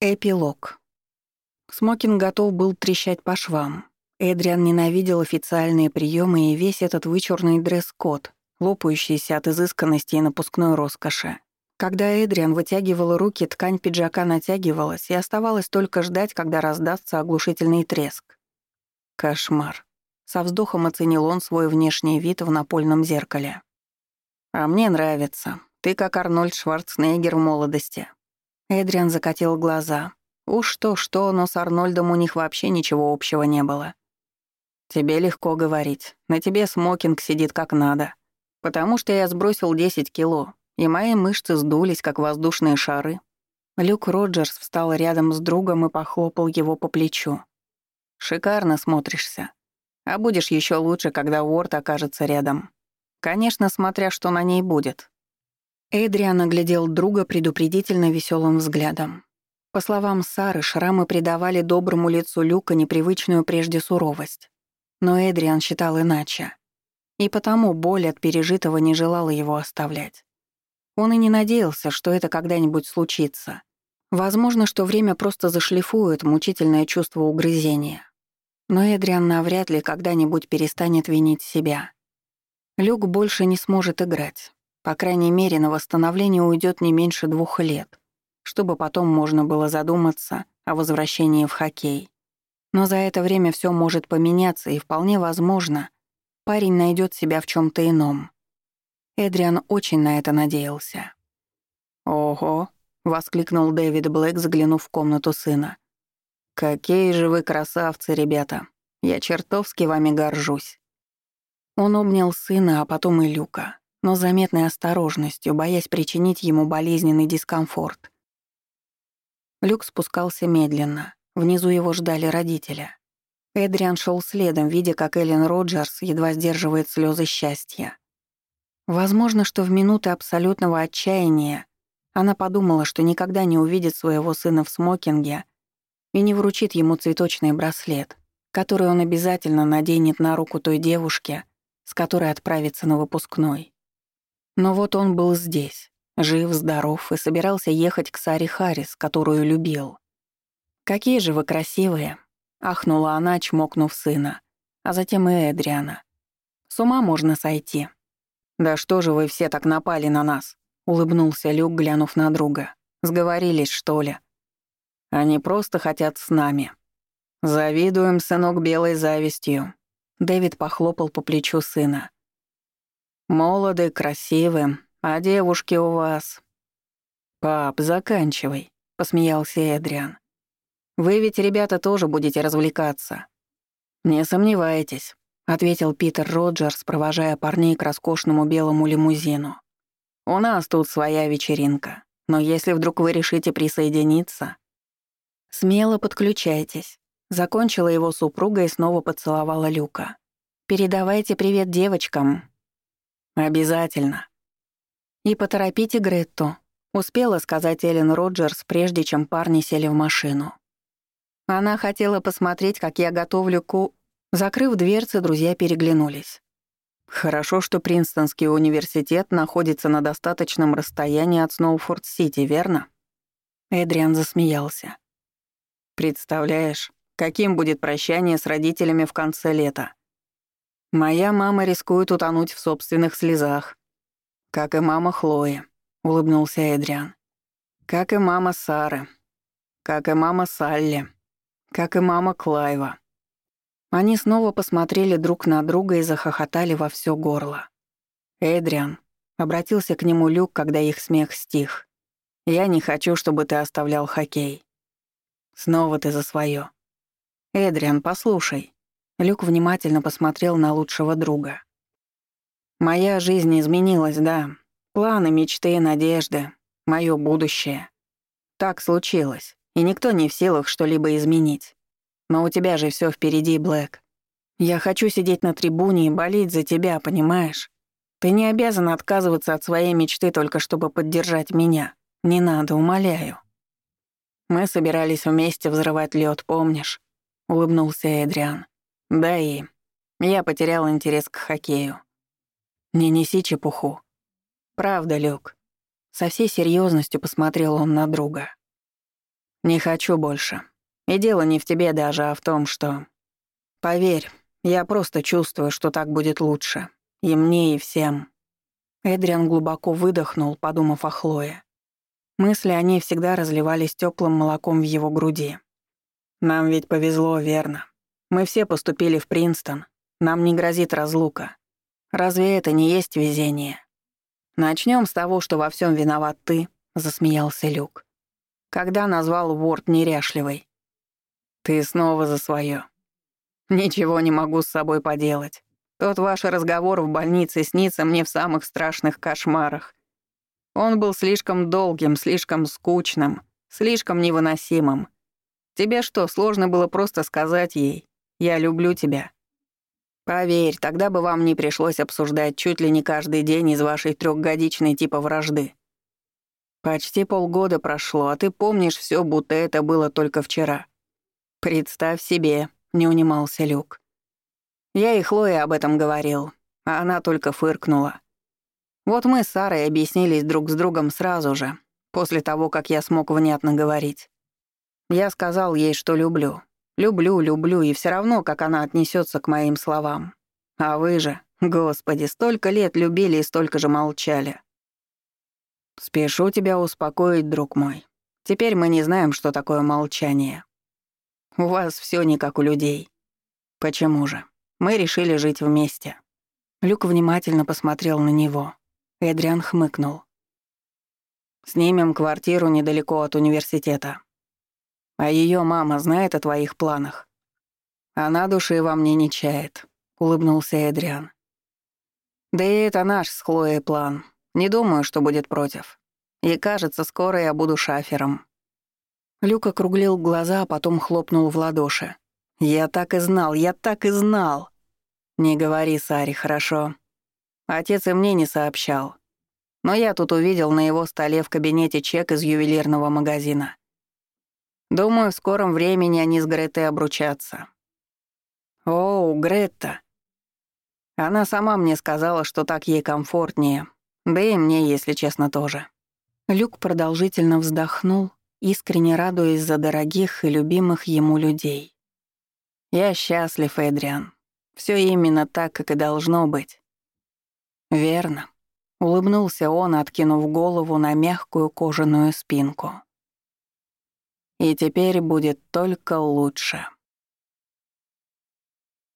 Эпилог. Смокинг готов был трещать по швам. Эдриан ненавидел официальные приемы и весь этот вычурный дресс-код, лопающийся от изысканности и напускной роскоши. Когда Эдриан вытягивал руки, ткань пиджака натягивалась, и оставалось только ждать, когда раздастся оглушительный треск. Кошмар. Со вздохом оценил он свой внешний вид в напольном зеркале. «А мне нравится. Ты как Арнольд Шварценеггер в молодости», Эдриан закатил глаза. Уж то-что, но с Арнольдом у них вообще ничего общего не было. «Тебе легко говорить. На тебе смокинг сидит как надо. Потому что я сбросил 10 кило, и мои мышцы сдулись, как воздушные шары». Люк Роджерс встал рядом с другом и похлопал его по плечу. «Шикарно смотришься. А будешь еще лучше, когда Уорд окажется рядом. Конечно, смотря что на ней будет. Эдриан оглядел друга предупредительно веселым взглядом. По словам Сары, шрамы придавали доброму лицу Люка непривычную прежде суровость. Но Эдриан считал иначе. И потому боль от пережитого не желала его оставлять. Он и не надеялся, что это когда-нибудь случится. Возможно, что время просто зашлифует мучительное чувство угрызения. Но Эдриан навряд ли когда-нибудь перестанет винить себя. Люк больше не сможет играть. По крайней мере, на восстановление уйдет не меньше двух лет, чтобы потом можно было задуматься о возвращении в хоккей. Но за это время все может поменяться, и вполне возможно, парень найдет себя в чем то ином. Эдриан очень на это надеялся. «Ого!» — воскликнул Дэвид Блэк, заглянув в комнату сына. «Какие же вы красавцы, ребята! Я чертовски вами горжусь!» Он обнял сына, а потом и Люка но заметной осторожностью, боясь причинить ему болезненный дискомфорт. Люк спускался медленно. Внизу его ждали родители. Эдриан шел следом, видя, как Эллен Роджерс едва сдерживает слезы счастья. Возможно, что в минуты абсолютного отчаяния она подумала, что никогда не увидит своего сына в смокинге и не вручит ему цветочный браслет, который он обязательно наденет на руку той девушке, с которой отправится на выпускной. Но вот он был здесь, жив, здоров и собирался ехать к Саре Харрис, которую любил. «Какие же вы красивые!» — ахнула она, чмокнув сына, а затем и Эдриана. «С ума можно сойти». «Да что же вы все так напали на нас?» — улыбнулся Люк, глянув на друга. «Сговорились, что ли?» «Они просто хотят с нами». «Завидуем, сынок, белой завистью». Дэвид похлопал по плечу сына. Молоды, красивы, а девушки у вас...» «Пап, заканчивай», — посмеялся Эдриан. «Вы ведь, ребята, тоже будете развлекаться». «Не сомневайтесь», — ответил Питер Роджерс, провожая парней к роскошному белому лимузину. «У нас тут своя вечеринка, но если вдруг вы решите присоединиться...» «Смело подключайтесь», — закончила его супруга и снова поцеловала Люка. «Передавайте привет девочкам, «Обязательно». «И поторопите Гретту», — успела сказать Эллен Роджерс, прежде чем парни сели в машину. Она хотела посмотреть, как я готовлю ку... Закрыв дверцы, друзья переглянулись. «Хорошо, что Принстонский университет находится на достаточном расстоянии от Сноуфорд-Сити, верно?» Эдриан засмеялся. «Представляешь, каким будет прощание с родителями в конце лета? Моя мама рискует утонуть в собственных слезах. Как и мама Хлои, улыбнулся Эдриан. Как и мама Сары. Как и мама Салли. Как и мама Клайва. Они снова посмотрели друг на друга и захохотали во все горло. «Эдриан», — обратился к нему Люк, когда их смех стих, — «я не хочу, чтобы ты оставлял хоккей. Снова ты за свое. Эдриан, послушай». Люк внимательно посмотрел на лучшего друга. «Моя жизнь изменилась, да. Планы, мечты, надежды. Моё будущее. Так случилось, и никто не в силах что-либо изменить. Но у тебя же всё впереди, Блэк. Я хочу сидеть на трибуне и болеть за тебя, понимаешь? Ты не обязан отказываться от своей мечты только чтобы поддержать меня. Не надо, умоляю». «Мы собирались вместе взрывать лед, помнишь?» — улыбнулся Эдриан. Да и я потерял интерес к хоккею. Не неси чепуху. Правда, Люк. Со всей серьезностью посмотрел он на друга. «Не хочу больше. И дело не в тебе даже, а в том, что... Поверь, я просто чувствую, что так будет лучше. И мне, и всем». Эдриан глубоко выдохнул, подумав о Хлое. Мысли о ней всегда разливались теплым молоком в его груди. «Нам ведь повезло, верно? Мы все поступили в Принстон. Нам не грозит разлука. Разве это не есть везение?» Начнем с того, что во всем виноват ты», — засмеялся Люк. «Когда назвал Уорд неряшливой?» «Ты снова за свое. Ничего не могу с собой поделать. Тот ваш разговор в больнице снится мне в самых страшных кошмарах. Он был слишком долгим, слишком скучным, слишком невыносимым. Тебе что, сложно было просто сказать ей «Я люблю тебя»? Поверь, тогда бы вам не пришлось обсуждать чуть ли не каждый день из вашей трехгодичной типа вражды. Почти полгода прошло, а ты помнишь все, будто это было только вчера. Представь себе, не унимался Люк. Я и Хлое об этом говорил, а она только фыркнула. Вот мы с Сарой объяснились друг с другом сразу же, после того, как я смог внятно говорить. Я сказал ей, что люблю. Люблю, люблю, и все равно, как она отнесется к моим словам. А вы же, господи, столько лет любили и столько же молчали. Спешу тебя успокоить, друг мой. Теперь мы не знаем, что такое молчание. У вас все не как у людей. Почему же? Мы решили жить вместе. Люк внимательно посмотрел на него. Эдриан хмыкнул. «Снимем квартиру недалеко от университета. А ее мама знает о твоих планах?» «Она души во мне не чает», — улыбнулся Эдриан. «Да и это наш с Хлоей план. Не думаю, что будет против. И кажется, скоро я буду шафером». Люк округлил глаза, а потом хлопнул в ладоши. «Я так и знал, я так и знал!» «Не говори, Сари, хорошо?» Отец и мне не сообщал. Но я тут увидел на его столе в кабинете чек из ювелирного магазина. Думаю, в скором времени они с Гретой обручатся. О, Гретта. Она сама мне сказала, что так ей комфортнее. Да и мне, если честно, тоже. Люк продолжительно вздохнул, искренне радуясь за дорогих и любимых ему людей. «Я счастлив, Эдриан. Все именно так, как и должно быть. «Верно», — улыбнулся он, откинув голову на мягкую кожаную спинку. «И теперь будет только лучше».